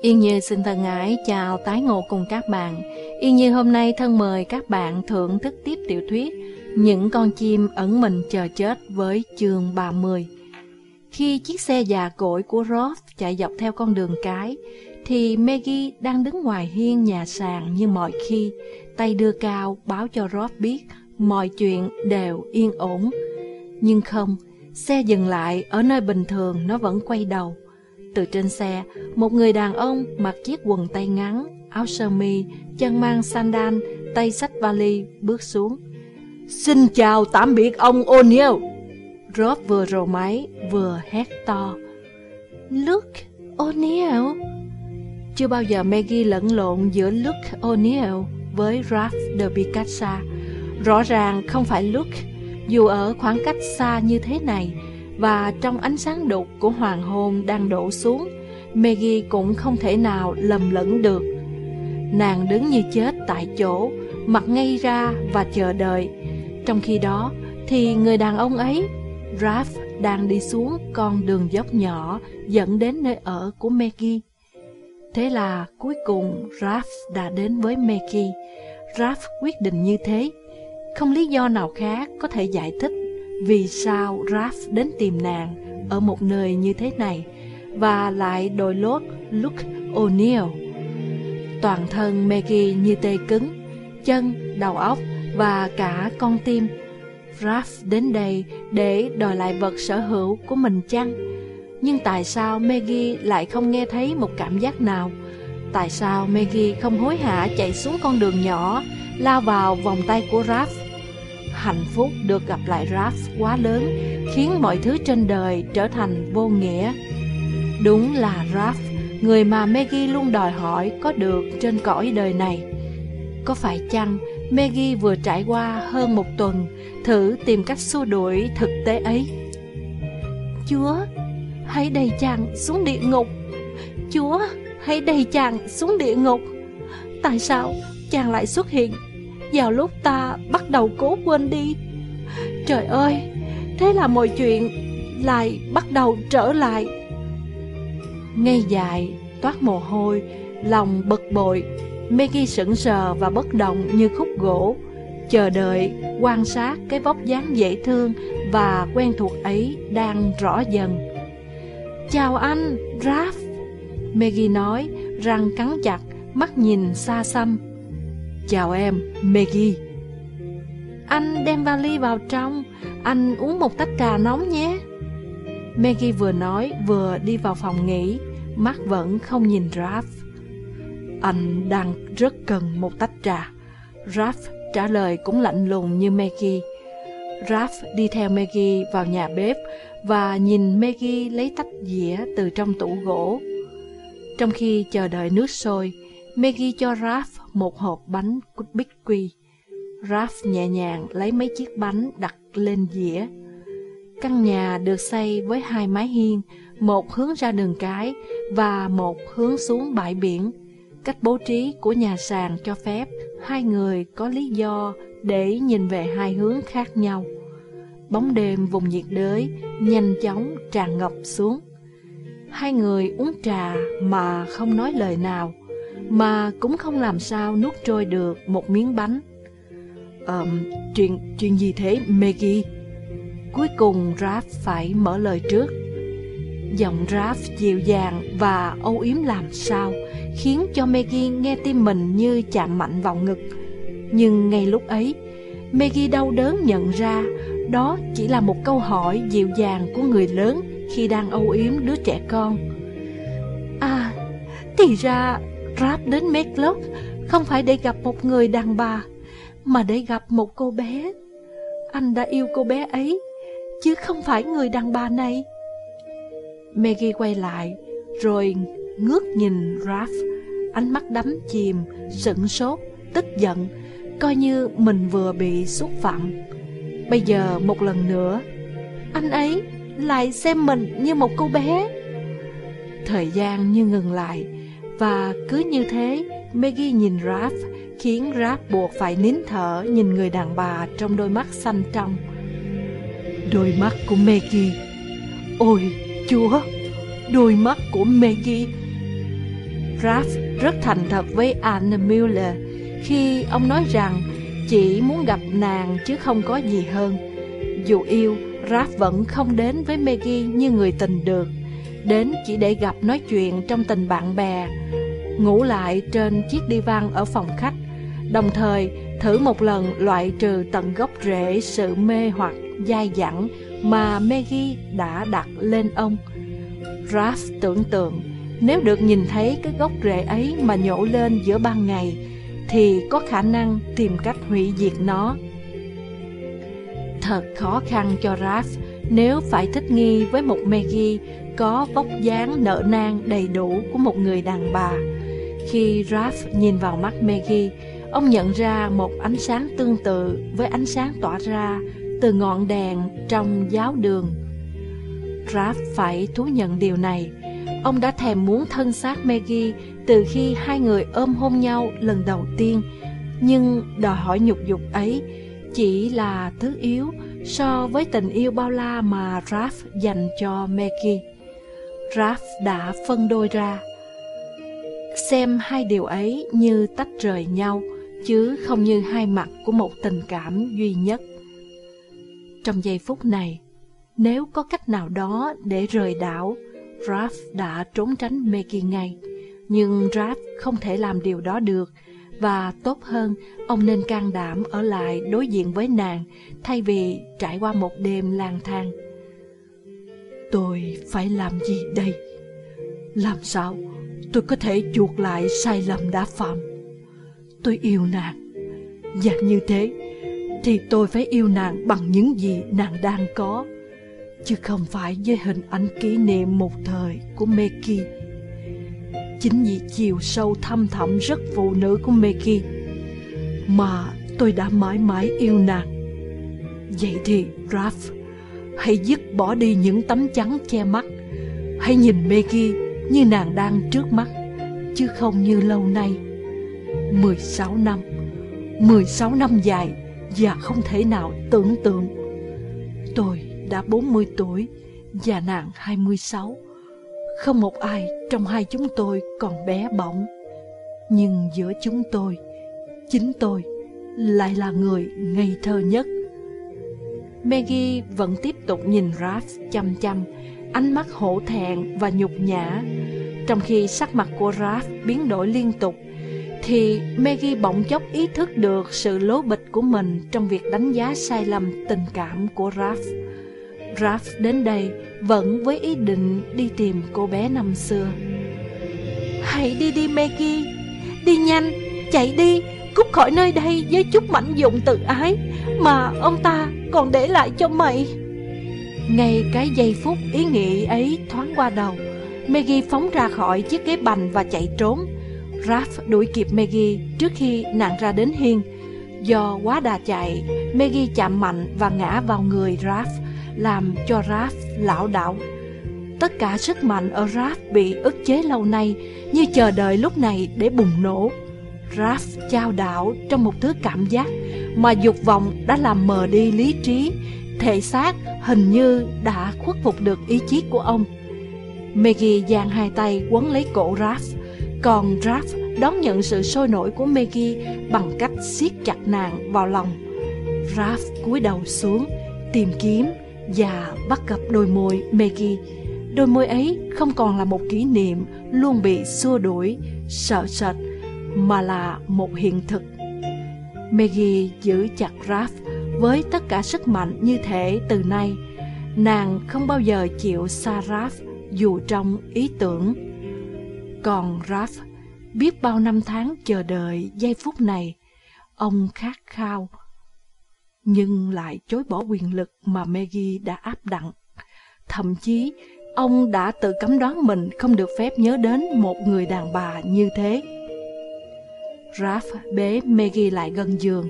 Yên Như xin thân ái chào tái ngộ cùng các bạn. Yên Như hôm nay thân mời các bạn thưởng thức tiếp tiểu thuyết Những con chim ẩn mình chờ chết với chương 30. Khi chiếc xe già cỗi của Roth chạy dọc theo con đường cái, thì Maggie đang đứng ngoài hiên nhà sàn như mọi khi, tay đưa cao báo cho Roth biết mọi chuyện đều yên ổn. Nhưng không, xe dừng lại ở nơi bình thường nó vẫn quay đầu. Từ trên xe, một người đàn ông mặc chiếc quần tay ngắn, áo sơ mi, chân mang sandal, tay xách vali bước xuống. Xin chào tạm biệt ông O'Neill. Rob vừa rồ máy, vừa hét to. Luke O'Neill? Chưa bao giờ Maggie lẫn lộn giữa Luke O'Neill với Ralph de Picassa. Rõ ràng không phải Luke, dù ở khoảng cách xa như thế này, và trong ánh sáng đục của hoàng hôn đang đổ xuống, Maggie cũng không thể nào lầm lẫn được. Nàng đứng như chết tại chỗ, mặt ngay ra và chờ đợi. Trong khi đó, thì người đàn ông ấy, Ralph, đang đi xuống con đường dốc nhỏ dẫn đến nơi ở của Maggie. Thế là cuối cùng Ralph đã đến với Maggie. Ralph quyết định như thế. Không lý do nào khác có thể giải thích vì sao Raph đến tìm nàng ở một nơi như thế này và lại đội lốt Luke O'Neill. Toàn thân Maggie như tê cứng, chân, đầu óc và cả con tim. Raph đến đây để đòi lại vật sở hữu của mình chăng? Nhưng tại sao Maggie lại không nghe thấy một cảm giác nào? Tại sao Maggie không hối hả chạy xuống con đường nhỏ, lao vào vòng tay của Raph hạnh phúc được gặp lại Raph quá lớn, khiến mọi thứ trên đời trở thành vô nghĩa. Đúng là Raph, người mà Maggie luôn đòi hỏi có được trên cõi đời này. Có phải chăng Maggie vừa trải qua hơn một tuần thử tìm cách xua đuổi thực tế ấy? Chúa, hãy đầy chàng xuống địa ngục. Chúa, hãy đầy chàng xuống địa ngục. Tại sao chàng lại xuất hiện vào lúc ta bắt đầu cố quên đi. Trời ơi, thế là mọi chuyện lại bắt đầu trở lại. Ngay dài, toát mồ hôi, lòng bực bội, Maggie sững sờ và bất động như khúc gỗ, chờ đợi, quan sát cái vóc dáng dễ thương và quen thuộc ấy đang rõ dần. Chào anh, Raph, Maggie nói, răng cắn chặt, mắt nhìn xa xăm. Chào em, Maggie. Anh đem vali vào trong, anh uống một tách trà nóng nhé. Maggie vừa nói vừa đi vào phòng nghỉ, mắt vẫn không nhìn Raph. Anh đang rất cần một tách trà. Raph trả lời cũng lạnh lùng như Maggie. Raph đi theo Maggie vào nhà bếp và nhìn Maggie lấy tách dĩa từ trong tủ gỗ. Trong khi chờ đợi nước sôi, Maggie cho Raph một hộp bánh bích quy. Ralph nhẹ nhàng lấy mấy chiếc bánh đặt lên dĩa. Căn nhà được xây với hai mái hiên, một hướng ra đường cái và một hướng xuống bãi biển. Cách bố trí của nhà sàn cho phép hai người có lý do để nhìn về hai hướng khác nhau. Bóng đêm vùng nhiệt đới nhanh chóng tràn ngập xuống. Hai người uống trà mà không nói lời nào mà cũng không làm sao nuốt trôi được một miếng bánh. Um, chuyện, chuyện gì thế Maggie? Cuối cùng Raph phải mở lời trước. Giọng Raph dịu dàng và âu yếm làm sao khiến cho Maggie nghe tim mình như chạm mạnh vào ngực. Nhưng ngay lúc ấy, Maggie đau đớn nhận ra đó chỉ là một câu hỏi dịu dàng của người lớn khi đang âu yếm đứa trẻ con. À, thì ra Rap đến Medlock không phải để gặp một người đàn bà, mà để gặp một cô bé. Anh đã yêu cô bé ấy, chứ không phải người đàn bà này. Maggie quay lại, rồi ngước nhìn Raph, ánh mắt đắm chìm, sững sốt, tức giận, coi như mình vừa bị xúc phạm. Bây giờ một lần nữa, anh ấy lại xem mình như một cô bé. Thời gian như ngừng lại, và cứ như thế, Maggie nhìn Raph, khiến Raph buộc phải nín thở nhìn người đàn bà trong đôi mắt xanh trong. Đôi mắt của Maggie. Ôi, Chúa, đôi mắt của Maggie. Ralph rất thành thật với Anna Miller khi ông nói rằng chỉ muốn gặp nàng chứ không có gì hơn. Dù yêu, Ralph vẫn không đến với Maggie như người tình được, đến chỉ để gặp nói chuyện trong tình bạn bè, ngủ lại trên chiếc đi văn ở phòng khách, đồng thời thử một lần loại trừ tận gốc rễ sự mê hoặc dai dẳng mà Maggie đã đặt lên ông. Ralph tưởng tượng nếu được nhìn thấy cái gốc rễ ấy mà nhổ lên giữa ban ngày thì có khả năng tìm cách hủy diệt nó. Thật khó khăn cho Ralph nếu phải thích nghi với một Maggie có vóc dáng nợ nang đầy đủ của một người đàn bà. Khi Ralph nhìn vào mắt Maggie, ông nhận ra một ánh sáng tương tự với ánh sáng tỏa ra từ ngọn đèn trong giáo đường. Ralph phải thú nhận điều này. Ông đã thèm muốn thân xác Maggie từ khi hai người ôm hôn nhau lần đầu tiên, nhưng đòi hỏi nhục dục ấy chỉ là thứ yếu so với tình yêu bao la mà Ralph dành cho Maggie. Ralph đã phân đôi ra. Xem hai điều ấy như tách rời nhau, chứ không như hai mặt của một tình cảm duy nhất. Trong giây phút này, nếu có cách nào đó để rời đảo, Ralph đã trốn tránh Maggie ngay. Nhưng Ralph không thể làm điều đó được, và tốt hơn, ông nên can đảm ở lại đối diện với nàng thay vì trải qua một đêm lang thang. Tôi phải làm gì đây? Làm sao tôi có thể chuộc lại sai lầm đã phạm? Tôi yêu nàng, và như thế thì tôi phải yêu nàng bằng những gì nàng đang có, chứ không phải với hình ảnh kỷ niệm một thời của Meki. Chính vì chiều sâu thâm thẳm rất phụ nữ của Meki mà tôi đã mãi mãi yêu nàng. Vậy thì Raph, hãy dứt bỏ đi những tấm chắn che mắt. Hãy nhìn Maggie như nàng đang trước mắt, chứ không như lâu nay. 16 năm, 16 năm dài và không thể nào tưởng tượng. Tôi đã 40 tuổi và nàng 26. Không một ai trong hai chúng tôi còn bé bỏng. Nhưng giữa chúng tôi, chính tôi lại là người ngây thơ nhất. Maggie vẫn tiếp tục nhìn Raph chăm chăm, ánh mắt hổ thẹn và nhục nhã. Trong khi sắc mặt của Raph biến đổi liên tục, thì Maggie bỗng chốc ý thức được sự lố bịch của mình trong việc đánh giá sai lầm tình cảm của Raph. Raph đến đây vẫn với ý định đi tìm cô bé năm xưa. Hãy đi đi Maggie, đi nhanh, chạy đi, cút khỏi nơi đây với chút mảnh dụng tự ái mà ông ta còn để lại cho mày. Ngay cái giây phút ý nghĩ ấy thoáng qua đầu, Maggie phóng ra khỏi chiếc ghế bành và chạy trốn. Raph đuổi kịp Maggie trước khi nàng ra đến hiên. Do quá đà chạy, Maggie chạm mạnh và ngã vào người Raph, làm cho Raph lão đảo. Tất cả sức mạnh ở Raph bị ức chế lâu nay như chờ đợi lúc này để bùng nổ. Raph trao đảo trong một thứ cảm giác mà dục vọng đã làm mờ đi lý trí, thể xác hình như đã khuất phục được ý chí của ông. Maggie giang hai tay quấn lấy cổ Raph, còn Raph đón nhận sự sôi nổi của Maggie bằng cách siết chặt nàng vào lòng. Raph cúi đầu xuống, tìm kiếm và bắt gặp đôi môi Maggie. Đôi môi ấy không còn là một kỷ niệm luôn bị xua đuổi, sợ sệt, mà là một hiện thực. Maggie giữ chặt Raph với tất cả sức mạnh như thể từ nay, nàng không bao giờ chịu xa Raph dù trong ý tưởng. Còn Raph biết bao năm tháng chờ đợi giây phút này, ông khát khao, nhưng lại chối bỏ quyền lực mà Maggie đã áp đặt. Thậm chí, ông đã tự cấm đoán mình không được phép nhớ đến một người đàn bà như thế. Raph bế Maggie lại gần giường.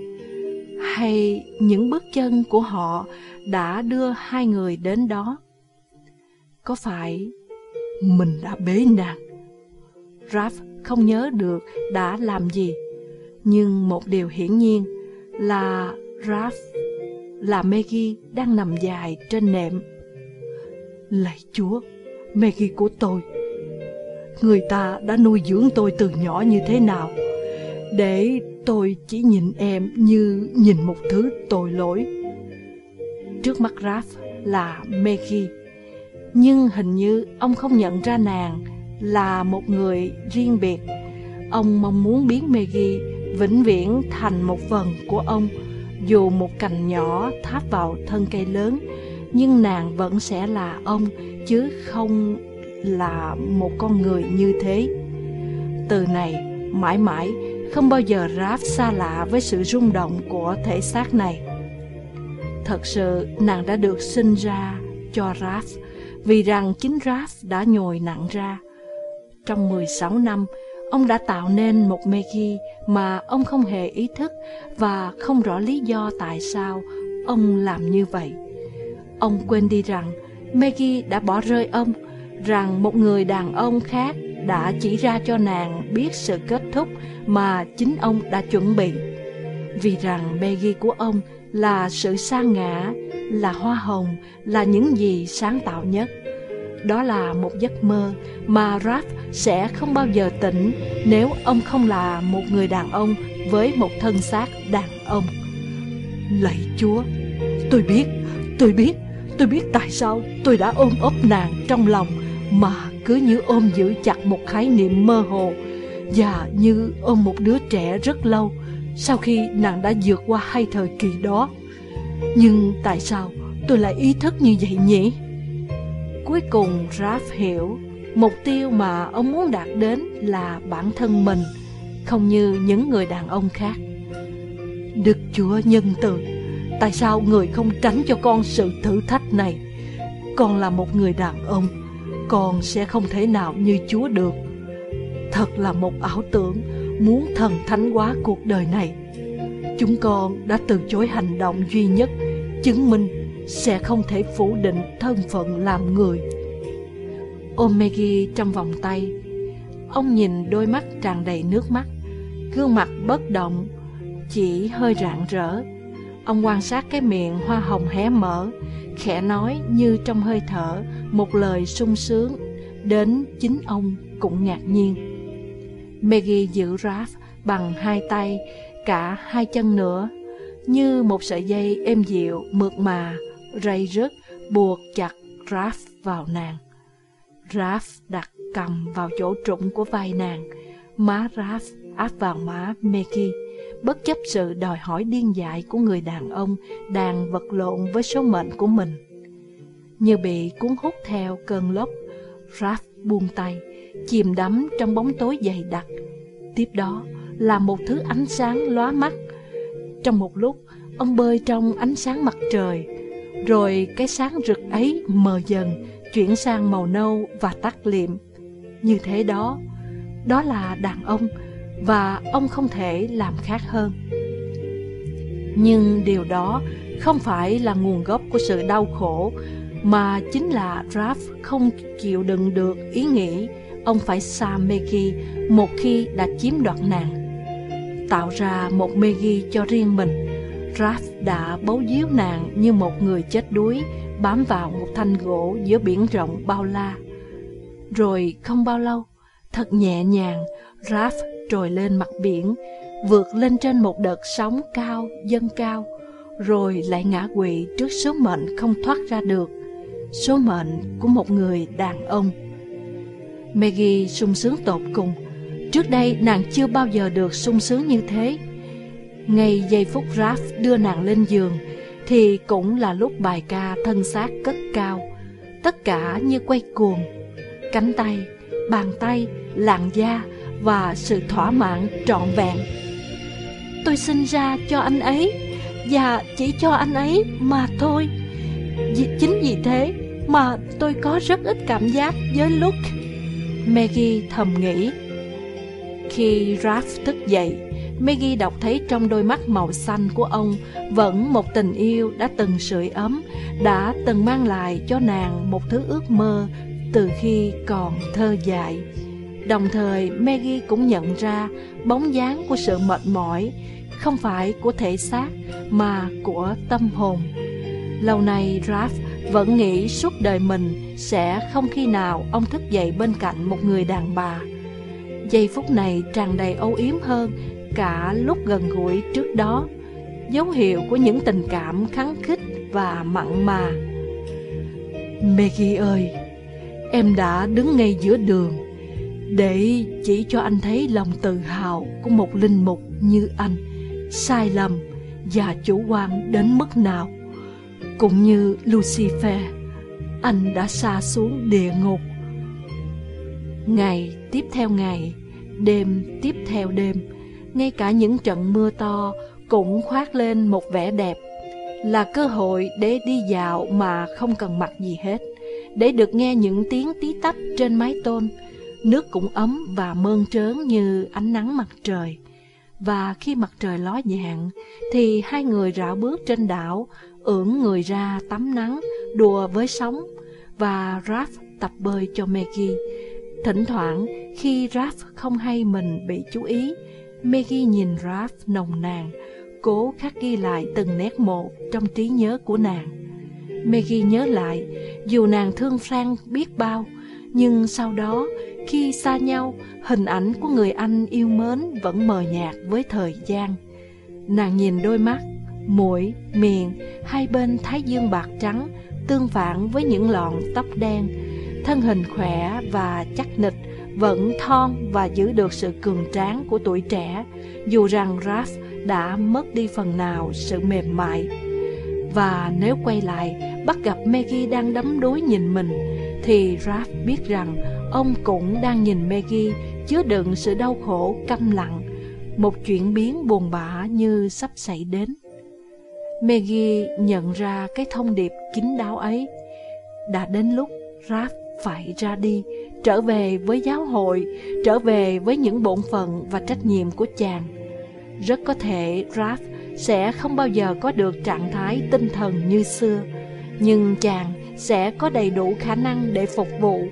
Hay những bước chân của họ đã đưa hai người đến đó? Có phải mình đã bế nàng? Raph không nhớ được đã làm gì. Nhưng một điều hiển nhiên là Raph là Maggie đang nằm dài trên nệm. Lạy Chúa, Maggie của tôi, người ta đã nuôi dưỡng tôi từ nhỏ như thế nào để tôi chỉ nhìn em như nhìn một thứ tội lỗi. Trước mắt Raph là Maggie, nhưng hình như ông không nhận ra nàng là một người riêng biệt. Ông mong muốn biến Maggie vĩnh viễn thành một phần của ông, dù một cành nhỏ tháp vào thân cây lớn, nhưng nàng vẫn sẽ là ông, chứ không là một con người như thế. Từ này, mãi mãi, không bao giờ Raph xa lạ với sự rung động của thể xác này. Thật sự, nàng đã được sinh ra cho Raph, vì rằng chính Raph đã nhồi nặng ra. Trong 16 năm, ông đã tạo nên một Megi mà ông không hề ý thức và không rõ lý do tại sao ông làm như vậy. Ông quên đi rằng Maggie đã bỏ rơi ông, rằng một người đàn ông khác đã chỉ ra cho nàng biết sự kết thúc mà chính ông đã chuẩn bị. Vì rằng Peggy của ông là sự sa ngã, là hoa hồng, là những gì sáng tạo nhất. Đó là một giấc mơ mà Raph sẽ không bao giờ tỉnh nếu ông không là một người đàn ông với một thân xác đàn ông. Lạy Chúa, tôi biết, tôi biết, tôi biết tại sao tôi đã ôm ấp nàng trong lòng mà cứ như ôm giữ chặt một khái niệm mơ hồ và như ôm một đứa trẻ rất lâu sau khi nàng đã vượt qua hai thời kỳ đó. Nhưng tại sao tôi lại ý thức như vậy nhỉ? Cuối cùng Raph hiểu mục tiêu mà ông muốn đạt đến là bản thân mình, không như những người đàn ông khác. Đức Chúa nhân từ, tại sao người không tránh cho con sự thử thách này? Con là một người đàn ông, con sẽ không thể nào như Chúa được. Thật là một ảo tưởng muốn thần thánh hóa cuộc đời này. Chúng con đã từ chối hành động duy nhất, chứng minh sẽ không thể phủ định thân phận làm người. Ôm Maggie trong vòng tay, ông nhìn đôi mắt tràn đầy nước mắt, gương mặt bất động, chỉ hơi rạng rỡ. Ông quan sát cái miệng hoa hồng hé mở, khẽ nói như trong hơi thở một lời sung sướng, đến chính ông cũng ngạc nhiên. Maggie giữ Ralph bằng hai tay, cả hai chân nữa, như một sợi dây êm dịu, mượt mà, rây rứt, buộc chặt Ralph vào nàng. Ralph đặt cầm vào chỗ trũng của vai nàng, má Ralph áp vào má Maggie, bất chấp sự đòi hỏi điên dại của người đàn ông đang vật lộn với số mệnh của mình. Như bị cuốn hút theo cơn lốc, Ralph buông tay, chìm đắm trong bóng tối dày đặc. Tiếp đó là một thứ ánh sáng lóa mắt. Trong một lúc, ông bơi trong ánh sáng mặt trời, rồi cái sáng rực ấy mờ dần, chuyển sang màu nâu và tắt liệm. Như thế đó, đó là đàn ông, và ông không thể làm khác hơn. Nhưng điều đó không phải là nguồn gốc của sự đau khổ, mà chính là Raph không chịu đựng được ý nghĩ ông phải xa Megi một khi đã chiếm đoạt nàng. Tạo ra một Megi cho riêng mình, Raph đã bấu díu nàng như một người chết đuối bám vào một thanh gỗ giữa biển rộng bao la. Rồi không bao lâu, thật nhẹ nhàng, Raph trồi lên mặt biển, vượt lên trên một đợt sóng cao, dâng cao, rồi lại ngã quỵ trước số mệnh không thoát ra được, số mệnh của một người đàn ông. Maggie sung sướng tột cùng, trước đây nàng chưa bao giờ được sung sướng như thế. Ngay giây phút Raph đưa nàng lên giường, thì cũng là lúc bài ca thân xác cất cao, tất cả như quay cuồng, cánh tay, bàn tay, làn da, và sự thỏa mãn trọn vẹn. Tôi sinh ra cho anh ấy và chỉ cho anh ấy mà thôi. Vì, chính vì thế mà tôi có rất ít cảm giác với Luke. Maggie thầm nghĩ. Khi Raph thức dậy, Maggie đọc thấy trong đôi mắt màu xanh của ông vẫn một tình yêu đã từng sưởi ấm, đã từng mang lại cho nàng một thứ ước mơ từ khi còn thơ dại. Đồng thời Maggie cũng nhận ra bóng dáng của sự mệt mỏi không phải của thể xác mà của tâm hồn. Lâu nay Raph vẫn nghĩ suốt đời mình sẽ không khi nào ông thức dậy bên cạnh một người đàn bà. Giây phút này tràn đầy âu yếm hơn cả lúc gần gũi trước đó, dấu hiệu của những tình cảm kháng khích và mặn mà. Maggie ơi, em đã đứng ngay giữa đường để chỉ cho anh thấy lòng tự hào của một linh mục như anh sai lầm và chủ quan đến mức nào. Cũng như Lucifer, anh đã xa xuống địa ngục. Ngày tiếp theo ngày, đêm tiếp theo đêm, ngay cả những trận mưa to cũng khoác lên một vẻ đẹp, là cơ hội để đi dạo mà không cần mặc gì hết, để được nghe những tiếng tí tách trên mái tôn, nước cũng ấm và mơn trớn như ánh nắng mặt trời. Và khi mặt trời ló dạng, thì hai người rảo bước trên đảo, ưỡn người ra tắm nắng, đùa với sóng, và Raph tập bơi cho Maggie. Thỉnh thoảng, khi Raph không hay mình bị chú ý, Maggie nhìn Raph nồng nàn, cố khắc ghi lại từng nét một trong trí nhớ của nàng. Maggie nhớ lại, dù nàng thương Frank biết bao, nhưng sau đó, khi xa nhau, hình ảnh của người anh yêu mến vẫn mờ nhạt với thời gian. Nàng nhìn đôi mắt, mũi, miệng, hai bên thái dương bạc trắng, tương phản với những lọn tóc đen. Thân hình khỏe và chắc nịch, vẫn thon và giữ được sự cường tráng của tuổi trẻ, dù rằng Raph đã mất đi phần nào sự mềm mại. Và nếu quay lại, bắt gặp Maggie đang đắm đuối nhìn mình, thì Raph biết rằng ông cũng đang nhìn Maggie chứa đựng sự đau khổ câm lặng, một chuyển biến buồn bã như sắp xảy đến. Maggie nhận ra cái thông điệp kín đáo ấy. Đã đến lúc Raph phải ra đi, trở về với giáo hội, trở về với những bổn phận và trách nhiệm của chàng. Rất có thể Raph sẽ không bao giờ có được trạng thái tinh thần như xưa, nhưng chàng sẽ có đầy đủ khả năng để phục vụ,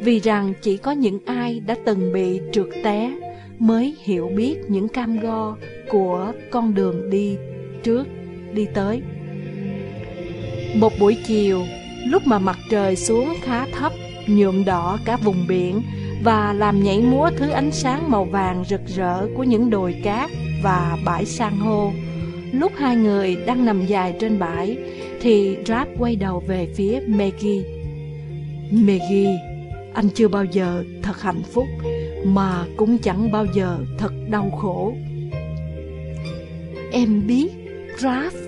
vì rằng chỉ có những ai đã từng bị trượt té mới hiểu biết những cam go của con đường đi trước, đi tới. Một buổi chiều, lúc mà mặt trời xuống khá thấp, nhuộm đỏ cả vùng biển và làm nhảy múa thứ ánh sáng màu vàng rực rỡ của những đồi cát và bãi san hô. Lúc hai người đang nằm dài trên bãi, thì Rap quay đầu về phía Maggie. Maggie, anh chưa bao giờ thật hạnh phúc, mà cũng chẳng bao giờ thật đau khổ. Em biết, Draft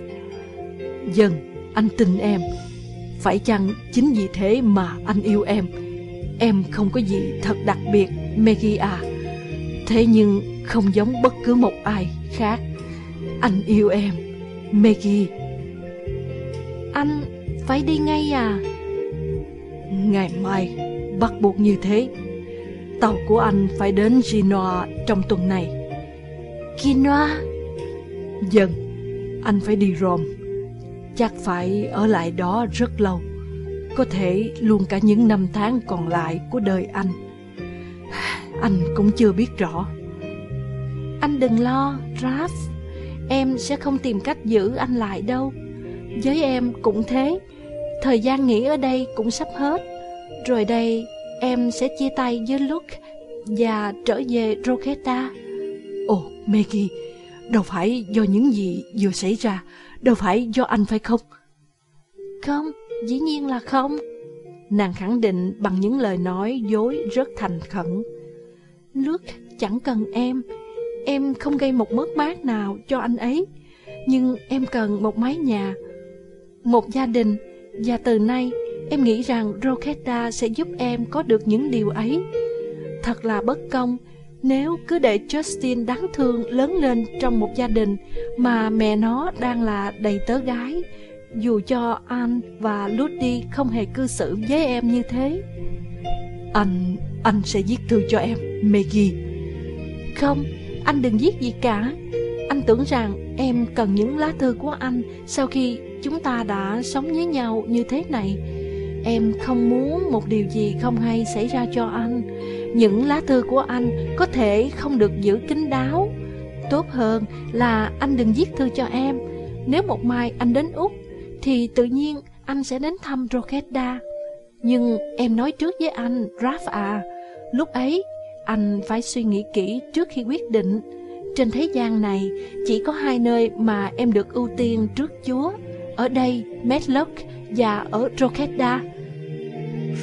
Dần, anh tin em. Phải chăng chính vì thế mà anh yêu em? Em không có gì thật đặc biệt, Maggie à. Thế nhưng không giống bất cứ một ai khác. Anh yêu em, Maggie. Anh phải đi ngay à? Ngày mai, bắt buộc như thế. Tàu của anh phải đến Genoa trong tuần này. Genoa? Dần, anh phải đi Rome. Chắc phải ở lại đó rất lâu. Có thể luôn cả những năm tháng còn lại của đời anh. Anh cũng chưa biết rõ. Anh đừng lo, Raph. Em sẽ không tìm cách giữ anh lại đâu. Với em cũng thế. Thời gian nghỉ ở đây cũng sắp hết. Rồi đây em sẽ chia tay với Luke và trở về Roketa. Ồ, Maggie, đâu phải do những gì vừa xảy ra, đâu phải do anh phải không? Không, dĩ nhiên là không. Nàng khẳng định bằng những lời nói dối rất thành khẩn. Luke chẳng cần em, em không gây một mất mát nào cho anh ấy. Nhưng em cần một mái nhà, một gia đình, và từ nay em nghĩ rằng Roketa sẽ giúp em có được những điều ấy. Thật là bất công nếu cứ để Justin đáng thương lớn lên trong một gia đình mà mẹ nó đang là đầy tớ gái, dù cho anh và Ludy không hề cư xử với em như thế. Anh, anh sẽ viết thư cho em, Maggie. Không, anh đừng viết gì cả. Anh tưởng rằng em cần những lá thư của anh sau khi chúng ta đã sống với nhau như thế này. Em không muốn một điều gì không hay xảy ra cho anh. Những lá thư của anh có thể không được giữ kín đáo. Tốt hơn là anh đừng viết thư cho em. Nếu một mai anh đến Úc, thì tự nhiên anh sẽ đến thăm Rokeda. Nhưng em nói trước với anh, Raph à, lúc ấy anh phải suy nghĩ kỹ trước khi quyết định. Trên thế gian này, chỉ có hai nơi mà em được ưu tiên trước Chúa. Ở đây, Medlock và ở Rokeda.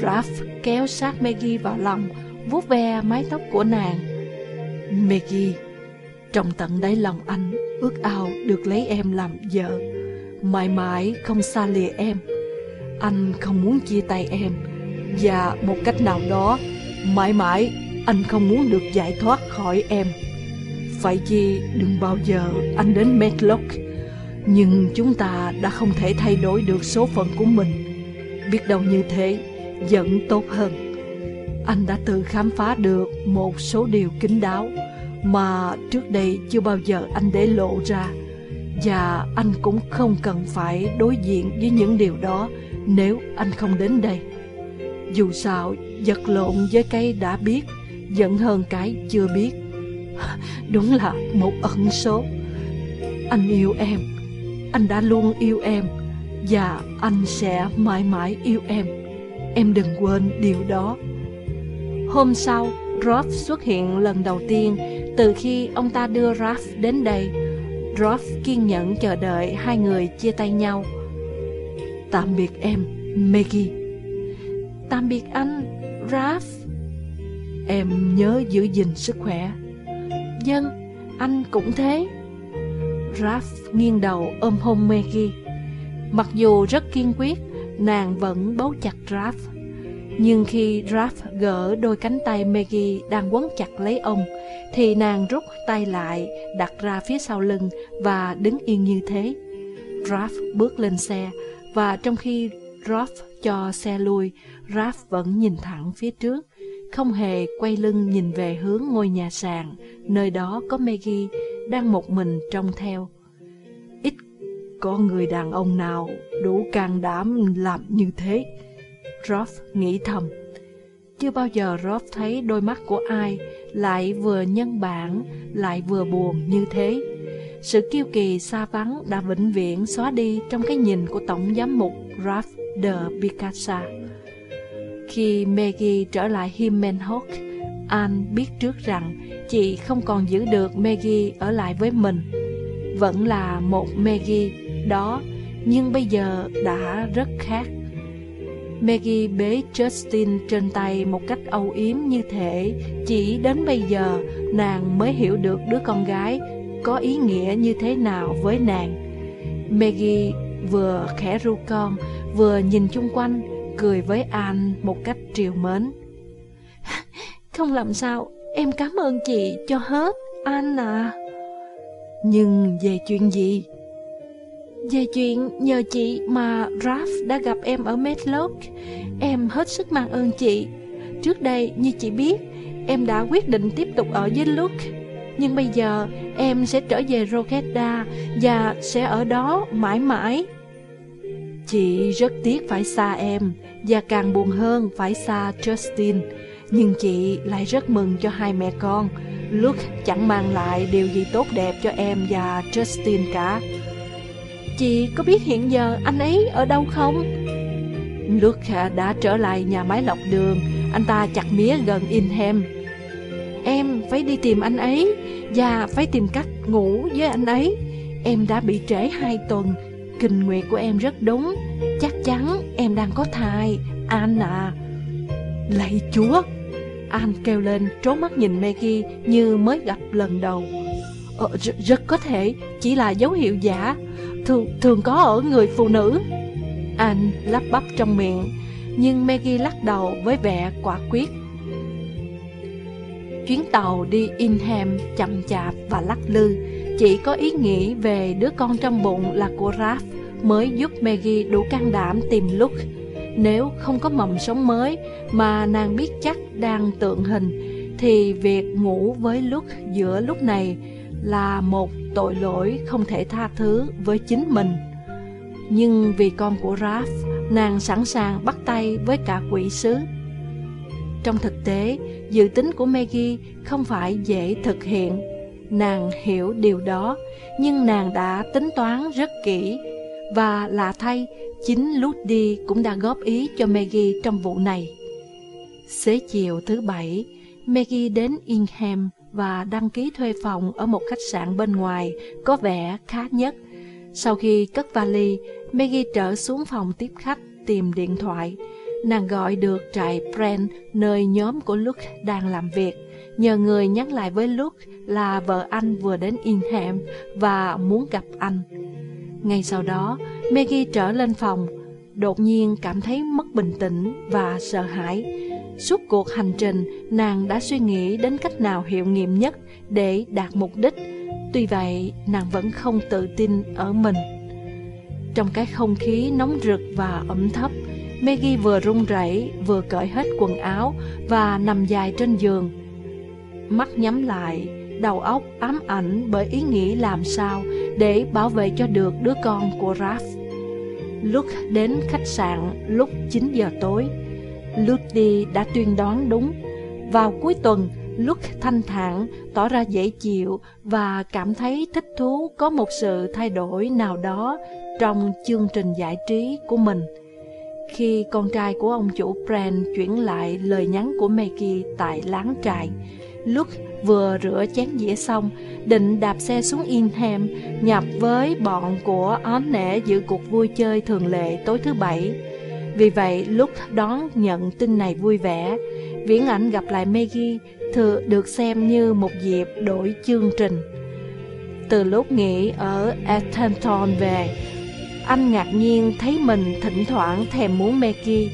Raph kéo sát Maggie vào lòng, vuốt ve mái tóc của nàng. Maggie, trong tận đáy lòng anh, ước ao được lấy em làm vợ, mãi mãi không xa lìa em. Anh không muốn chia tay em, và một cách nào đó, mãi mãi anh không muốn được giải thoát khỏi em. Phải chi đừng bao giờ anh đến Medlock, nhưng chúng ta đã không thể thay đổi được số phận của mình. Biết đâu như thế vẫn tốt hơn. Anh đã tự khám phá được một số điều kín đáo mà trước đây chưa bao giờ anh để lộ ra. Và anh cũng không cần phải đối diện với những điều đó nếu anh không đến đây. Dù sao, vật lộn với cái đã biết vẫn hơn cái chưa biết. Đúng là một ẩn số. Anh yêu em, anh đã luôn yêu em và anh sẽ mãi mãi yêu em. Em đừng quên điều đó. Hôm sau, Rolf xuất hiện lần đầu tiên từ khi ông ta đưa Raph đến đây. Rolf kiên nhẫn chờ đợi hai người chia tay nhau. Tạm biệt em, Maggie. Tạm biệt anh, Raph. Em nhớ giữ gìn sức khỏe. Dân, anh cũng thế. Raph nghiêng đầu ôm hôn Maggie. Mặc dù rất kiên quyết, nàng vẫn bấu chặt Raph. Nhưng khi Raph gỡ đôi cánh tay Maggie đang quấn chặt lấy ông, thì nàng rút tay lại, đặt ra phía sau lưng và đứng yên như thế. Raph bước lên xe, và trong khi Raph cho xe lui, Raph vẫn nhìn thẳng phía trước, không hề quay lưng nhìn về hướng ngôi nhà sàn, nơi đó có Maggie đang một mình trông theo. Có người đàn ông nào đủ can đảm làm như thế. Roth nghĩ thầm. Chưa bao giờ Roth thấy đôi mắt của ai lại vừa nhân bản, lại vừa buồn như thế. Sự kiêu kỳ xa vắng đã vĩnh viễn xóa đi trong cái nhìn của Tổng Giám mục Ralph de Picasso. Khi Maggie trở lại Himmenhof, Anne biết trước rằng chị không còn giữ được Maggie ở lại với mình. Vẫn là một Maggie đó, nhưng bây giờ đã rất khác. Maggie bế Justin trên tay một cách âu yếm như thể chỉ đến bây giờ nàng mới hiểu được đứa con gái có ý nghĩa như thế nào với nàng. Maggie vừa khẽ ru con, vừa nhìn chung quanh, cười với Anne một cách triều mến. Không làm sao, em cảm ơn chị cho hết, Anne à. Nhưng về chuyện gì? Về chuyện nhờ chị mà Raph đã gặp em ở Medlock, em hết sức mang ơn chị. Trước đây, như chị biết, em đã quyết định tiếp tục ở với Luke. Nhưng bây giờ, em sẽ trở về Rokeda và sẽ ở đó mãi mãi. Chị rất tiếc phải xa em, và càng buồn hơn phải xa Justin. Nhưng chị lại rất mừng cho hai mẹ con. Luke chẳng mang lại điều gì tốt đẹp cho em và Justin cả. Chị có biết hiện giờ anh ấy ở đâu không? Luke đã trở lại nhà máy lọc đường. Anh ta chặt mía gần Inham. Em phải đi tìm anh ấy Và phải tìm cách ngủ với anh ấy. Em đã bị trễ hai tuần. Kinh nguyệt của em rất đúng. Chắc chắn em đang có thai. An à Lạy chúa. An kêu lên trố mắt nhìn Maggie như mới gặp lần đầu Ờ, rất có thể chỉ là dấu hiệu giả. Thường, thường có ở người phụ nữ. Anh lắp bắp trong miệng Nhưng Maggie lắc đầu với vẻ quả quyết. Chuyến tàu đi Inham chậm chạp và lắc lư. Chỉ có ý nghĩ về đứa con trong bụng là của Raph Mới giúp Maggie đủ can đảm tìm Luke. Nếu không có mầm sống mới mà nàng biết chắc đang tượng hình Thì việc ngủ với Luke giữa lúc này là một tội lỗi không thể tha thứ với chính mình. Nhưng vì con của Raph, nàng sẵn sàng bắt tay với cả quỷ sứ. Trong thực tế, dự tính của Maggie không phải dễ thực hiện. Nàng hiểu điều đó, nhưng nàng đã tính toán rất kỹ. và lạ thay, chính Ludi cũng đã góp ý cho Maggie trong vụ này. Xế chiều thứ bảy, Maggie đến Ingham và đăng ký thuê phòng ở một khách sạn bên ngoài có vẻ khá nhất. Sau khi cất vali, Maggie trở xuống phòng tiếp khách tìm điện thoại. Nàng gọi được trại Brent nơi nhóm của Luke đang làm việc. Nhờ người nhắn lại với Luke là vợ anh vừa đến Inham và muốn gặp anh. Ngay sau đó, Maggie trở lên phòng, đột nhiên cảm thấy mất bình tĩnh và sợ hãi. Suốt cuộc hành trình, nàng đã suy nghĩ đến cách nào hiệu nghiệm nhất để đạt mục đích. Tuy vậy, nàng vẫn không tự tin ở mình. Trong cái không khí nóng rực và ẩm thấp, Maggie vừa run rẩy vừa cởi hết quần áo và nằm dài trên giường. Mắt nhắm lại, đầu óc ám ảnh bởi ý nghĩ làm sao để bảo vệ cho được đứa con của Raph. Lúc đến khách sạn lúc 9 giờ tối, Lucy đã tuyên đoán đúng. Vào cuối tuần, Luke thanh thản, tỏ ra dễ chịu và cảm thấy thích thú có một sự thay đổi nào đó trong chương trình giải trí của mình. Khi con trai của ông chủ Brand chuyển lại lời nhắn của Maggie tại láng trại, Luke vừa rửa chén dĩa xong, định đạp xe xuống Inham, nhập với bọn của ón nẻ giữ cuộc vui chơi thường lệ tối thứ bảy. Vì vậy, lúc đón nhận tin này vui vẻ, viễn ảnh gặp lại Maggie thừa được xem như một dịp đổi chương trình. Từ lúc nghỉ ở Atherton về, anh ngạc nhiên thấy mình thỉnh thoảng thèm muốn Maggie,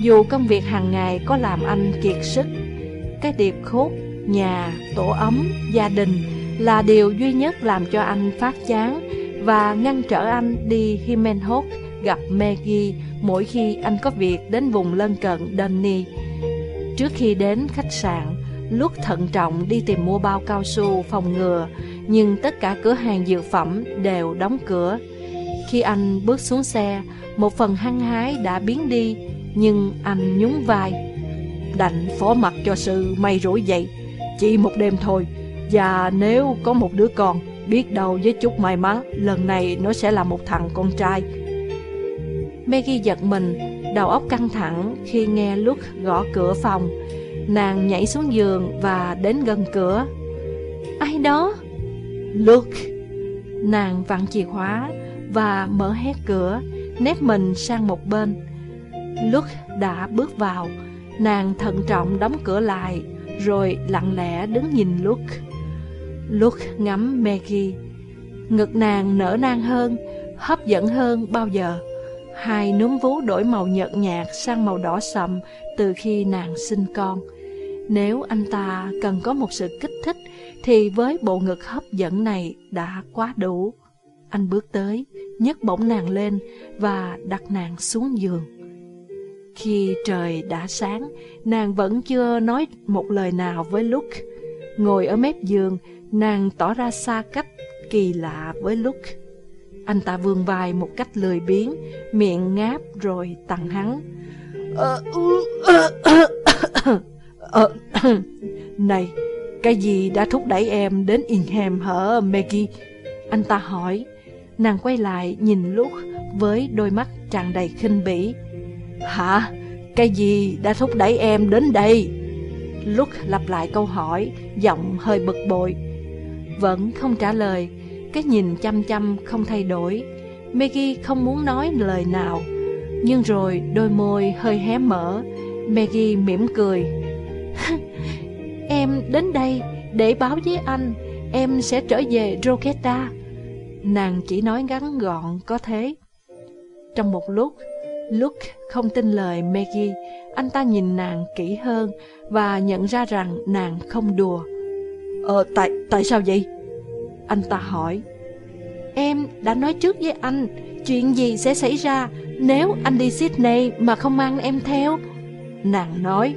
dù công việc hàng ngày có làm anh kiệt sức. Cái điệp khúc, nhà, tổ ấm, gia đình là điều duy nhất làm cho anh phát chán và ngăn trở anh đi Himenhot gặp Maggie mỗi khi anh có việc đến vùng lân cận Dunny. Trước khi đến khách sạn, lúc thận trọng đi tìm mua bao cao su phòng ngừa, nhưng tất cả cửa hàng dược phẩm đều đóng cửa. Khi anh bước xuống xe, một phần hăng hái đã biến đi, nhưng anh nhún vai. Đành phó mặt cho sự may rủi vậy, chỉ một đêm thôi. Và nếu có một đứa con, biết đâu với chút may mắn, lần này nó sẽ là một thằng con trai. Maggie giật mình, đầu óc căng thẳng khi nghe Luke gõ cửa phòng. Nàng nhảy xuống giường và đến gần cửa. Ai đó? Luke! Nàng vặn chìa khóa và mở hé cửa, nép mình sang một bên. Luke đã bước vào, nàng thận trọng đóng cửa lại, rồi lặng lẽ đứng nhìn Luke. Luke ngắm Maggie. Ngực nàng nở nang hơn, hấp dẫn hơn bao giờ. Hai núm vú đổi màu nhợt nhạt sang màu đỏ sậm từ khi nàng sinh con. Nếu anh ta cần có một sự kích thích, thì với bộ ngực hấp dẫn này đã quá đủ. Anh bước tới, nhấc bổng nàng lên và đặt nàng xuống giường. Khi trời đã sáng, nàng vẫn chưa nói một lời nào với Luke. Ngồi ở mép giường, nàng tỏ ra xa cách, kỳ lạ với Luke. Anh ta vươn vai một cách lười biếng, miệng ngáp rồi tặng hắn. Ờ, ừ, ờ, ờ, Này, cái gì đã thúc đẩy em đến Ingham hả Maggie? Anh ta hỏi. Nàng quay lại nhìn lúc với đôi mắt tràn đầy khinh bỉ. Hả? Cái gì đã thúc đẩy em đến đây? Lúc lặp lại câu hỏi, giọng hơi bực bội. Vẫn không trả lời, cái nhìn chăm chăm không thay đổi. Maggie không muốn nói lời nào, nhưng rồi đôi môi hơi hé mở. Maggie mỉm cười. em đến đây để báo với anh, em sẽ trở về Roketa. Nàng chỉ nói ngắn gọn có thế. Trong một lúc, Luke không tin lời Maggie, anh ta nhìn nàng kỹ hơn và nhận ra rằng nàng không đùa. Ờ, tại, tại sao vậy? Anh ta hỏi Em đã nói trước với anh Chuyện gì sẽ xảy ra Nếu anh đi Sydney mà không mang em theo? Nàng nói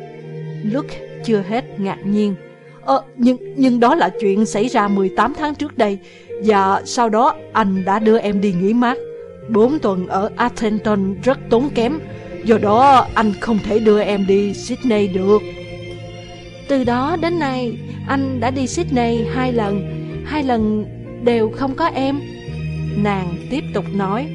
Luke chưa hết ngạc nhiên. Ờ, nhưng, nhưng đó là chuyện xảy ra 18 tháng trước đây Và sau đó anh đã đưa em đi nghỉ mát. 4 tuần ở Atherton rất tốn kém Do đó anh không thể đưa em đi Sydney được. Từ đó đến nay Anh đã đi Sydney hai lần Hai lần đều không có em. Nàng tiếp tục nói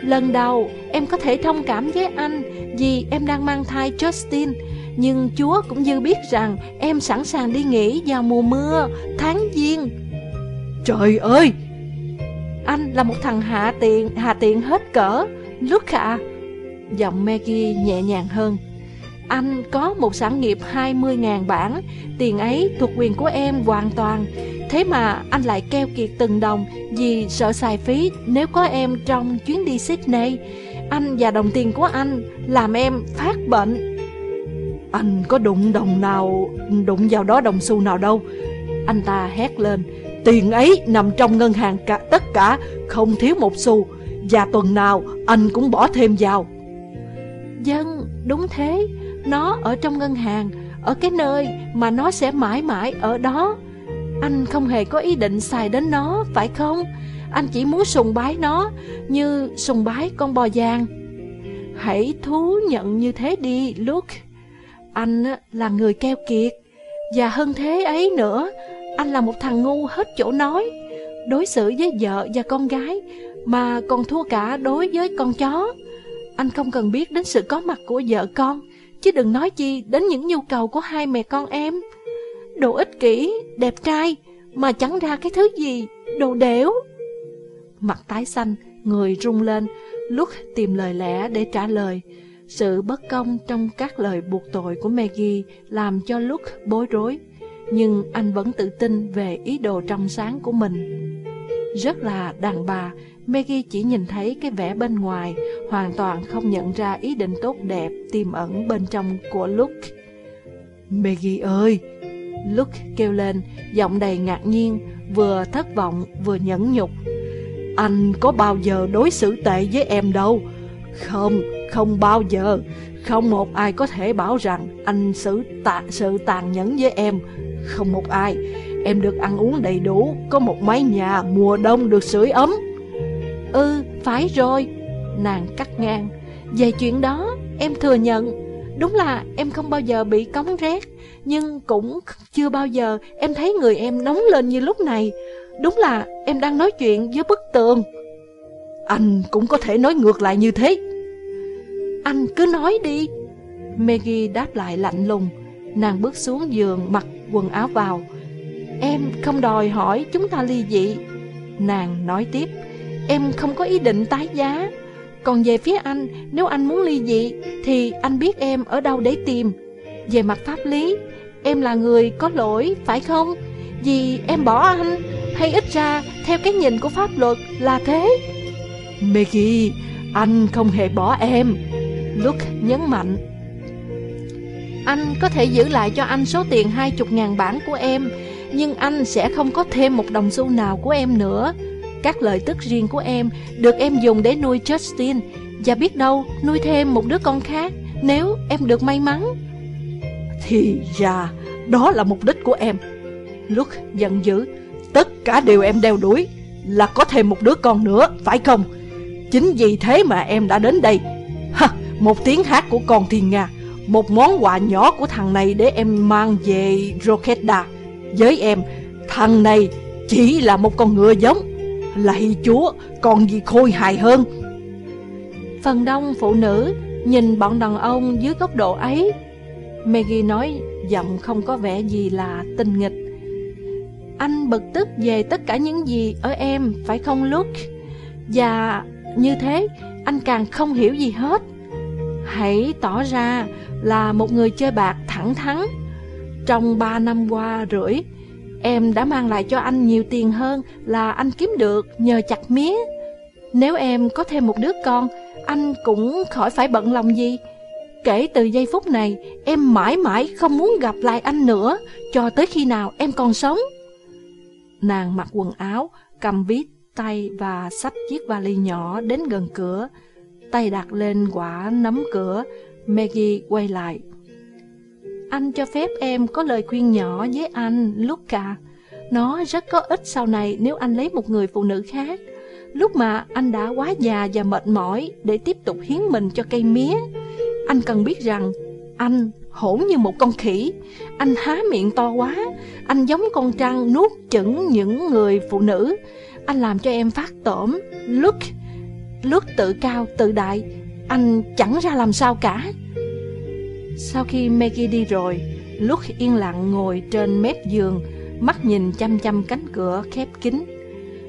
Lần đầu em có thể thông cảm với anh vì em đang mang thai Justin Nhưng Chúa cũng như biết rằng em sẵn sàng đi nghỉ vào mùa mưa, tháng giêng. Trời ơi! Anh là một thằng hạ tiện, hạ tiện hết cỡ. Lúc à Giọng Maggie nhẹ nhàng hơn. Anh có một sản nghiệp 20.000 bản Tiền ấy thuộc quyền của em hoàn toàn. Thế mà anh lại keo kiệt từng đồng Vì sợ xài phí nếu có em trong chuyến đi Sydney. Anh và đồng tiền của anh làm em phát bệnh. Anh có đụng đồng nào, đụng vào đó đồng xu nào đâu. Anh ta hét lên Tiền ấy nằm trong ngân hàng cả, tất cả, không thiếu một xu. Và tuần nào anh cũng bỏ thêm vào. Dân, đúng thế. Nó ở trong ngân hàng Ở cái nơi mà nó sẽ mãi mãi ở đó. Anh không hề có ý định xài đến nó, phải không? Anh chỉ muốn sùng bái nó Như sùng bái con bò vàng. Hãy thú nhận như thế đi, Luke. Anh là người keo kiệt. Và hơn thế ấy nữa Anh là một thằng ngu hết chỗ nói. Đối xử với vợ và con gái Mà còn thua cả đối với con chó. Anh không cần biết đến sự có mặt của vợ con. Chứ đừng nói chi đến những nhu cầu của hai mẹ con em. Đồ ích kỷ, đẹp trai Mà chẳng ra cái thứ gì, đồ đẻo Mặt tái xanh, người rung lên Lúc tìm lời lẽ để trả lời. Sự bất công trong các lời buộc tội của Maggie Làm cho Luke bối rối. Nhưng anh vẫn tự tin về ý đồ trong sáng của mình. Rất là đàn bà Maggie chỉ nhìn thấy cái vẻ bên ngoài Hoàn toàn không nhận ra ý định tốt đẹp Tiềm ẩn bên trong của Luke. Maggie ơi! Luke kêu lên Giọng đầy ngạc nhiên Vừa thất vọng vừa nhẫn nhục. Anh có bao giờ đối xử tệ với em đâu? Không, không bao giờ. Không một ai có thể bảo rằng anh xử tạ, sự tàn nhẫn với em. Không một ai. Em được ăn uống đầy đủ Có một mái nhà mùa đông được sưởi ấm. Ừ, phải rồi. Nàng cắt ngang. Về chuyện đó, em thừa nhận. Đúng là em không bao giờ bị cống rét Nhưng cũng chưa bao giờ em thấy người em nóng lên như lúc này. Đúng là em đang nói chuyện với bức tường. Anh cũng có thể nói ngược lại như thế. Anh cứ nói đi. Maggie đáp lại lạnh lùng. Nàng bước xuống giường mặc quần áo vào. Em không đòi hỏi chúng ta ly dị. Nàng nói tiếp. Em không có ý định tái giá. Còn về phía anh Nếu anh muốn ly dị Thì anh biết em ở đâu để tìm. Về mặt pháp lý Em là người có lỗi phải không? Vì em bỏ anh hay ít ra theo cái nhìn của pháp luật là thế? Maggie, anh không hề bỏ em. Luke nhấn mạnh. Anh có thể giữ lại cho anh số tiền hai chục ngàn bản của em Nhưng anh sẽ không có thêm một đồng xu nào của em nữa. Các lợi tức riêng của em được em dùng để nuôi Justin. Và biết đâu nuôi thêm một đứa con khác Nếu em được may mắn. Thì ra đó là mục đích của em. Luke giận dữ Tất cả điều em đeo đuổi Là có thêm một đứa con nữa Phải không? Chính vì thế mà em đã đến đây. Ha, Một tiếng hát của con thiên nga Một món quà nhỏ của thằng này Để em mang về Rokeda Với em Thằng này chỉ là một con ngựa giống. Lạy chúa Còn gì khôi hài hơn Phần đông phụ nữ Nhìn bọn đàn ông dưới góc độ ấy Maggie nói giọng không có vẻ gì là tinh nghịch anh bực tức về tất cả những gì ở em, phải không Luke? Và như thế, anh càng không hiểu gì hết. Hãy tỏ ra là một người chơi bạc thẳng thắn. Trong ba năm qua rưỡi, em đã mang lại cho anh nhiều tiền hơn là anh kiếm được nhờ chặt mía. Nếu em có thêm một đứa con, anh cũng khỏi phải bận lòng gì. Kể từ giây phút này, em mãi mãi không muốn gặp lại anh nữa, cho tới khi nào em còn sống. Nàng mặc quần áo, cầm ví tay và xách chiếc vali nhỏ đến gần cửa. Tay đặt lên quả nắm cửa, Maggie quay lại. Anh cho phép em có lời khuyên nhỏ với anh, Luca. À. Nó rất có ích sau này nếu anh lấy một người phụ nữ khác. Lúc mà anh đã quá già và mệt mỏi để tiếp tục hiến mình cho cây mía, anh cần biết rằng anh hỗn như một con khỉ. Anh há miệng to quá, anh giống con trăng nuốt chửng những người phụ nữ. Anh làm cho em phát tổm. lúc Lúc tự cao, tự đại, anh chẳng ra làm sao cả. Sau khi Maggie đi rồi, lúc yên lặng ngồi trên mép giường, mắt nhìn chăm chăm cánh cửa khép kín.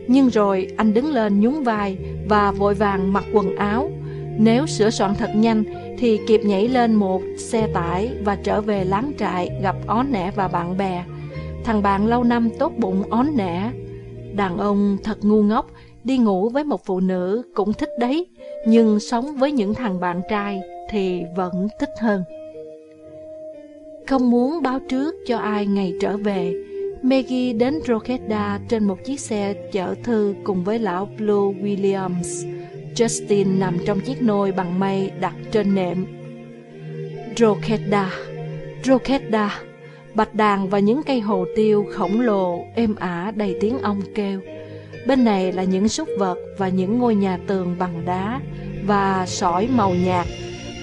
Nhưng rồi anh đứng lên nhún vai và vội vàng mặc quần áo. Nếu sửa soạn thật nhanh thì kịp nhảy lên một xe tải và trở về láng trại gặp ó nẻ và bạn bè. Thằng bạn lâu năm tốt bụng ón nẻ. Đàn ông thật ngu ngốc, đi ngủ với một phụ nữ cũng thích đấy, nhưng sống với những thằng bạn trai thì vẫn thích hơn. Không muốn báo trước cho ai ngày trở về, Maggie đến Drogheda trên một chiếc xe chở thư cùng với lão Blue Williams. Justin nằm trong chiếc nôi bằng mây đặt trên nệm. Drogheda, Drogheda, bạch đàn và những cây hồ tiêu khổng lồ êm ả đầy tiếng ong kêu. Bên này là những súc vật và những ngôi nhà tường bằng đá và sỏi màu nhạt.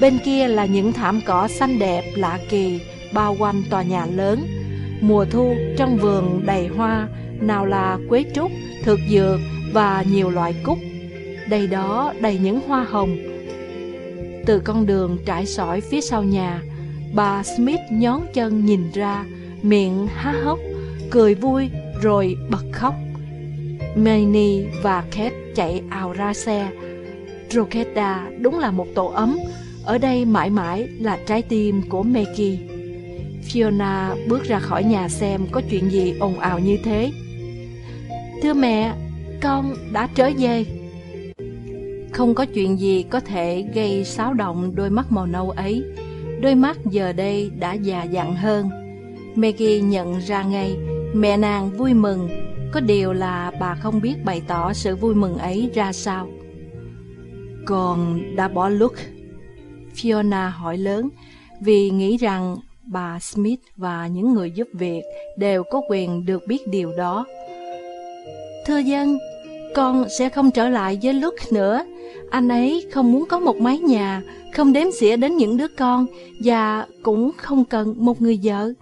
Bên kia là những thảm cỏ xanh đẹp lạ kỳ bao quanh tòa nhà lớn. Mùa thu trong vườn đầy hoa, nào là quế trúc, thực dược và nhiều loại cúc. đây đó đầy những hoa hồng. Từ con đường trải sỏi phía sau nhà, bà Smith nhón chân nhìn ra, miệng há hốc, cười vui rồi bật khóc. Manny và Kate chạy ào ra xe. Roketa đúng là một tổ ấm, ở đây mãi mãi là trái tim của Maggie. Fiona bước ra khỏi nhà xem có chuyện gì ồn ào như thế. Thưa mẹ, con đã trở về. Không có chuyện gì có thể gây xáo động đôi mắt màu nâu ấy. Đôi mắt giờ đây đã già dặn hơn. Maggie nhận ra ngay, mẹ nàng vui mừng, có điều là bà không biết bày tỏ sự vui mừng ấy ra sao. Con đã bỏ Luke? Fiona hỏi lớn, vì nghĩ rằng bà Smith và những người giúp việc đều có quyền được biết điều đó. Thưa dân, con sẽ không trở lại với Luke nữa. Anh ấy không muốn có một mái nhà, không đếm xỉa đến những đứa con và cũng không cần một người vợ.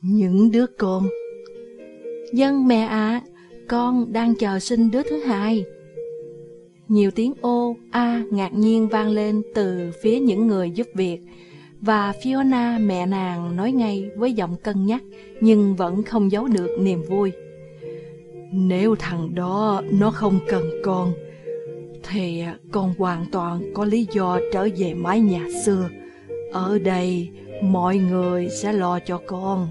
Những đứa con? Dân mẹ ạ, à, con đang chờ sinh đứa thứ hai. Nhiều tiếng ô, a ngạc nhiên vang lên từ phía những người giúp việc, và Fiona mẹ nàng nói ngay với giọng cân nhắc, nhưng vẫn không giấu được niềm vui. Nếu thằng đó nó không cần con, thì con hoàn toàn có lý do trở về mái nhà xưa. Ở đây, mọi người sẽ lo cho con.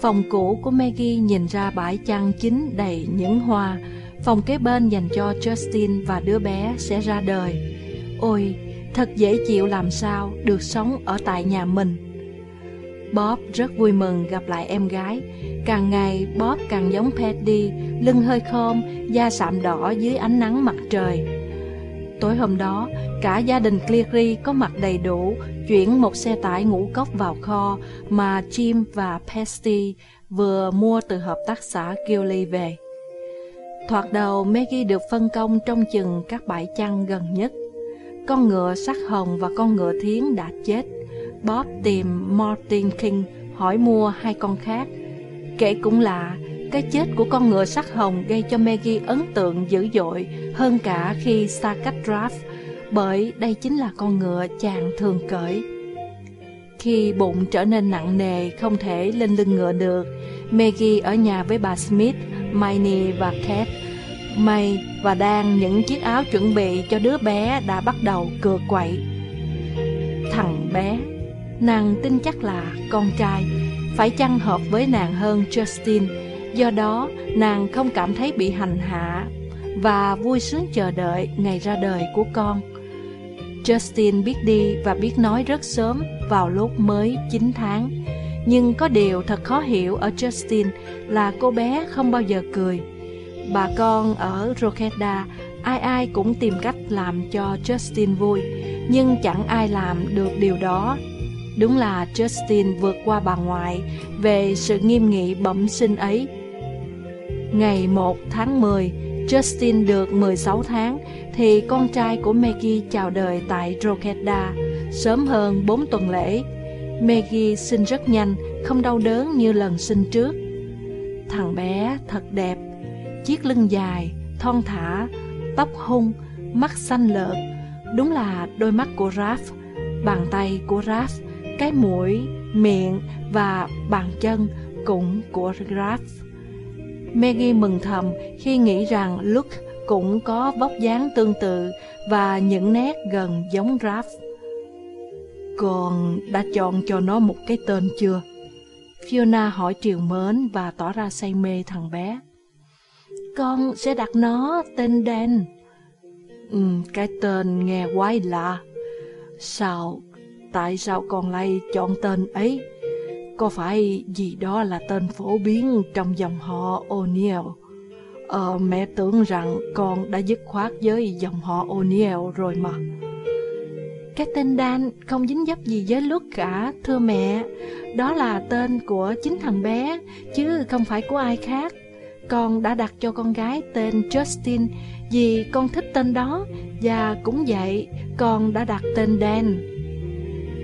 Phòng cũ của Maggie nhìn ra bãi chăn chính đầy những hoa, phòng kế bên dành cho Justin và đứa bé sẽ ra đời. Ôi, thật dễ chịu làm sao được sống ở tại nhà mình. Bob rất vui mừng gặp lại em gái. Càng ngày Bob càng giống Patty, lưng hơi khom, da sạm đỏ dưới ánh nắng mặt trời. Tối hôm đó, cả gia đình Cleary có mặt đầy đủ, chuyển một xe tải ngũ cốc vào kho mà Jim và Pasty vừa mua từ hợp tác xã Gilly về. Thoạt đầu Maggie được phân công trong chừng các bãi chăn gần nhất. Con ngựa sắc hồng và con ngựa thiến đã chết. Bob tìm Martin King hỏi mua hai con khác. Kể cũng lạ, cái chết của con ngựa sắc hồng gây cho Maggie ấn tượng dữ dội hơn cả khi xa cách Draft, bởi đây chính là con ngựa chàng thường cởi. Khi bụng trở nên nặng nề, không thể lên lưng ngựa được, Maggie ở nhà với bà Smith, Miney và Kate. May và đang những chiếc áo chuẩn bị cho đứa bé đã bắt đầu cựa quậy. Thằng bé, nàng tin chắc là con trai, phải chăng hợp với nàng hơn Justin, do đó nàng không cảm thấy bị hành hạ và vui sướng chờ đợi ngày ra đời của con. Justin biết đi và biết nói rất sớm vào lúc mới 9 tháng. Nhưng có điều thật khó hiểu ở Justin là cô bé không bao giờ cười. Bà con ở Rokeda ai ai cũng tìm cách làm cho Justin vui, nhưng chẳng ai làm được điều đó. Đúng là Justin vượt qua bà ngoại về sự nghiêm nghị bẩm sinh ấy. Ngày 1 tháng 10, Justin được 16 tháng thì con trai của Maggie chào đời tại Drogheda sớm hơn 4 tuần lễ. Maggie sinh rất nhanh, không đau đớn như lần sinh trước. Thằng bé thật đẹp, chiếc lưng dài, thon thả, tóc hung, mắt xanh lợt, đúng là đôi mắt của Raph, bàn tay của Raph, cái mũi, miệng và bàn chân cũng của Raph. Maggie mừng thầm khi nghĩ rằng Luke cũng có vóc dáng tương tự và những nét gần giống Raph. Còn đã chọn cho nó một cái tên chưa? Fiona hỏi triều mến và tỏ ra say mê thằng bé. Con sẽ đặt nó tên Dan. Ừ, cái tên nghe quái lạ. Sao? Tại sao con lại chọn tên ấy? Có phải gì đó là tên phổ biến trong dòng họ O'Neill? Ờ, mẹ tưởng rằng con đã dứt khoát với dòng họ O'Neill rồi mà. Cái tên Dan không dính dấp gì với Luke cả, thưa mẹ. Đó là tên của chính thằng bé, chứ không phải của ai khác. Con đã đặt cho con gái tên Justin vì con thích tên đó, và cũng vậy, con đã đặt tên Dan.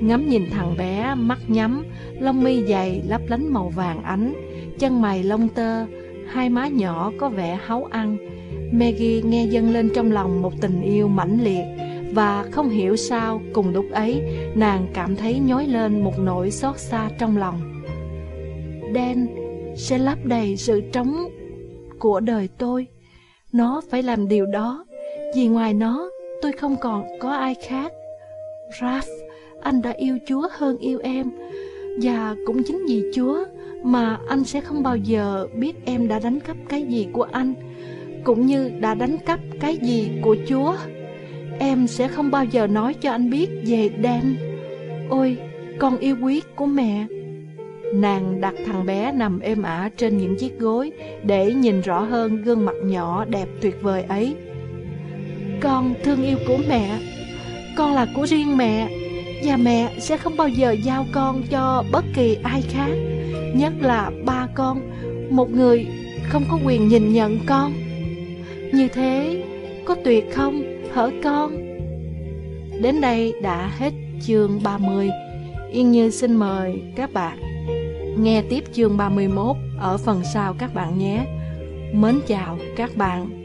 Ngắm nhìn thằng bé, mắt nhắm, lông mi dày lấp lánh màu vàng ánh, chân mày lông tơ, hai má nhỏ có vẻ háu ăn. Maggie nghe dâng lên trong lòng một tình yêu mãnh liệt, và không hiểu sao cùng lúc ấy nàng cảm thấy nhói lên một nỗi xót xa trong lòng. Dan sẽ lấp đầy sự trống của đời tôi. Nó phải làm điều đó, vì ngoài nó tôi không còn có ai khác. Raph, anh đã yêu Chúa hơn yêu em, và cũng chính vì Chúa mà anh sẽ không bao giờ biết em đã đánh cắp cái gì của anh, cũng như đã đánh cắp cái gì của Chúa. Em sẽ không bao giờ nói cho anh biết về Dan. Ôi, con yêu quý của mẹ. Nàng đặt thằng bé nằm êm ả trên những chiếc gối để nhìn rõ hơn gương mặt nhỏ đẹp tuyệt vời ấy. Con thương yêu của mẹ, con là của riêng mẹ, và mẹ sẽ không bao giờ giao con cho bất kỳ ai khác, nhất là ba con, một người không có quyền nhìn nhận con. Như thế, có tuyệt không, hở con? Đến đây đã hết chương 30. Yên Như xin mời các bạn nghe tiếp chương 31 ở phần sau các bạn nhé. Mến chào các bạn.